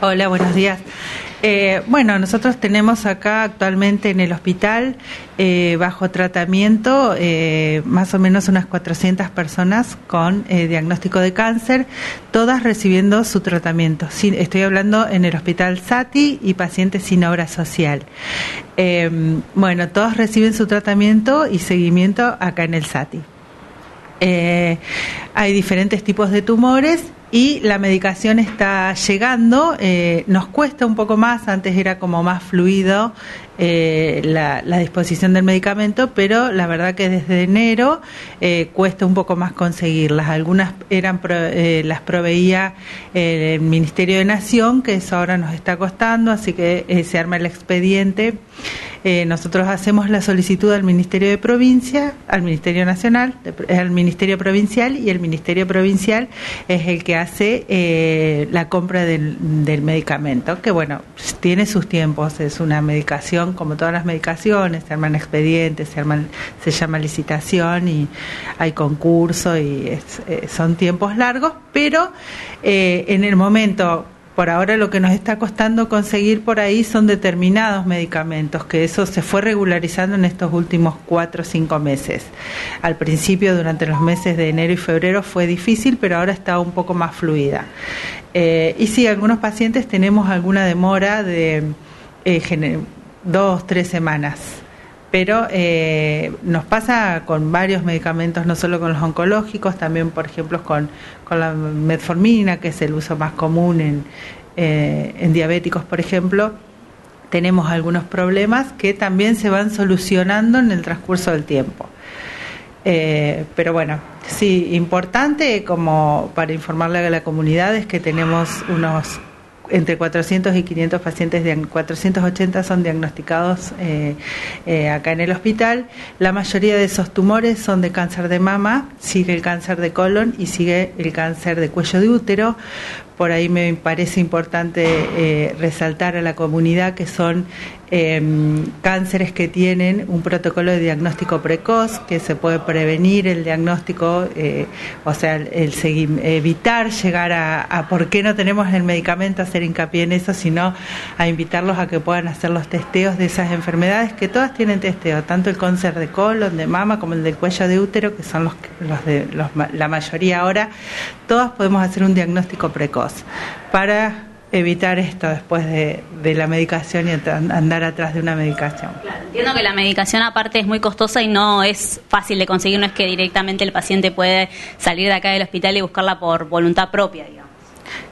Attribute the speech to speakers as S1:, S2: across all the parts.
S1: Hola, buenos días. Eh, bueno, nosotros tenemos acá actualmente en el hospital eh, bajo tratamiento eh, más o menos unas 400 personas con diagnóstico de cáncer, todas recibiendo su tratamiento. estoy hablando en el hospital SATI y pacientes sin obra social. bueno, todos reciben su tratamiento y seguimiento acá en el SATI. hay diferentes tipos de tumores y la medicación está llegando. Eh, nos cuesta un poco más, antes era como más fluido eh, la, disposición del medicamento, pero la verdad que desde enero eh, cuesta un poco más conseguirlas. Algunas eran las proveía el Ministerio de Nación, que eso ahora nos está costando, así que se arma el expediente eh, nosotros hacemos la solicitud al Ministerio de Provincia, al Ministerio Nacional, al Ministerio Provincial y el Ministerio Provincial es el que hace eh, la compra del, medicamento, que bueno, tiene sus tiempos, es una medicación como todas las medicaciones, se arman expedientes, se, se llama licitación y hay concurso y eh, son tiempos largos, pero en el momento por ahora lo que nos está costando conseguir por ahí son determinados medicamentos, que eso se fue regularizando en estos últimos cuatro o cinco meses. Al principio, durante los meses de enero y febrero, fue difícil, pero ahora está un poco más fluida. Eh, y sí, algunos pacientes tenemos alguna demora de eh, dos, tres semanas pero eh, nos pasa con varios medicamentos, no solo con los oncológicos, también, por ejemplo, con, con la metformina, que es el uso más común en, eh, en diabéticos, por ejemplo. Tenemos algunos problemas que también se van solucionando en el transcurso del tiempo. Eh, pero bueno, sí, importante como para informarle a la comunidad es que tenemos unos entre 400 y 500 pacientes, de, 480 son diagnosticados eh, eh, acá en el hospital. La mayoría de esos tumores son de cáncer de mama, sigue el cáncer de colon y sigue el cáncer de cuello de útero. Por ahí me parece importante eh, resaltar a la comunidad que son Em, cánceres que tienen un protocolo de diagnóstico precoz, que se puede prevenir el diagnóstico, eh, o sea, el, evitar llegar a, por qué no tenemos el medicamento, hacer hincapié en eso, sino a invitarlos a que puedan hacer los testeos de esas enfermedades, que todas tienen testeo, tanto el cáncer de colon, de mama, como el del cuello de útero, que son los, los de la mayoría ahora, todas podemos hacer un diagnóstico precoz para evitar esto después de, la medicación y andar atrás de una medicación.
S2: entiendo que la medicación aparte es muy costosa y no es fácil de conseguir, no es que directamente el paciente puede salir de acá del hospital y buscarla por voluntad propia, digamos.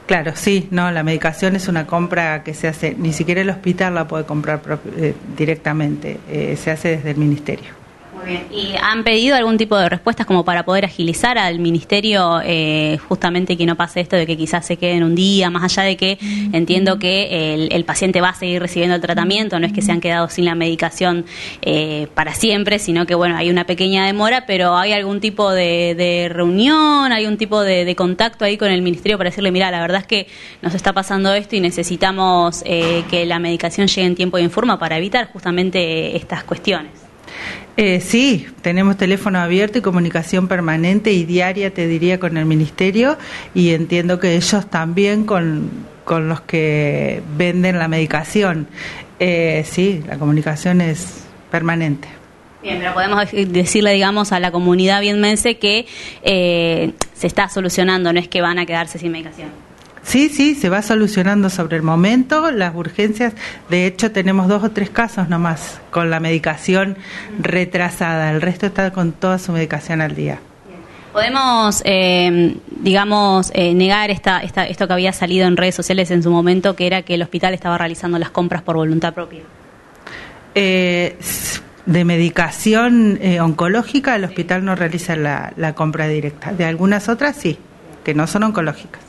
S1: Claro, sí, no, la medicación es una compra que se hace, ni siquiera el hospital la puede comprar eh, directamente, eh, se hace desde el ministerio.
S2: ¿Y han pedido algún tipo de respuestas como para poder agilizar al ministerio eh, justamente que no pase esto de que quizás se queden un día, más allá de que entiendo que el, paciente va a seguir recibiendo el tratamiento, no es que se han quedado sin la medicación eh, para siempre, sino que bueno, hay una pequeña demora, pero hay algún tipo de, reunión, hay un tipo de, contacto ahí con el ministerio para decirle, mira, la verdad es que nos está pasando esto y necesitamos eh, que la medicación llegue en tiempo y en forma para evitar justamente estas cuestiones.
S1: Eh, sí, tenemos teléfono abierto y comunicación permanente y diaria, te diría, con el Ministerio y entiendo que ellos también con, con los que venden la medicación. Eh, sí, la comunicación es permanente.
S2: Bien, pero podemos decirle, digamos, a la comunidad bienmense que eh, se está solucionando, no es que van a quedarse sin medicación.
S1: Sí, sí, se va solucionando sobre el momento las urgencias. De hecho, tenemos dos o tres casos nomás con la medicación retrasada. El resto está con toda su medicación al día.
S2: Podemos, eh, digamos, eh, negar esta, esta, esto que había salido en redes sociales en su momento, que era que el hospital estaba realizando las compras por voluntad propia.
S1: Eh, de medicación oncológica, el hospital no realiza la compra directa. De algunas otras sí, que no son oncológicas.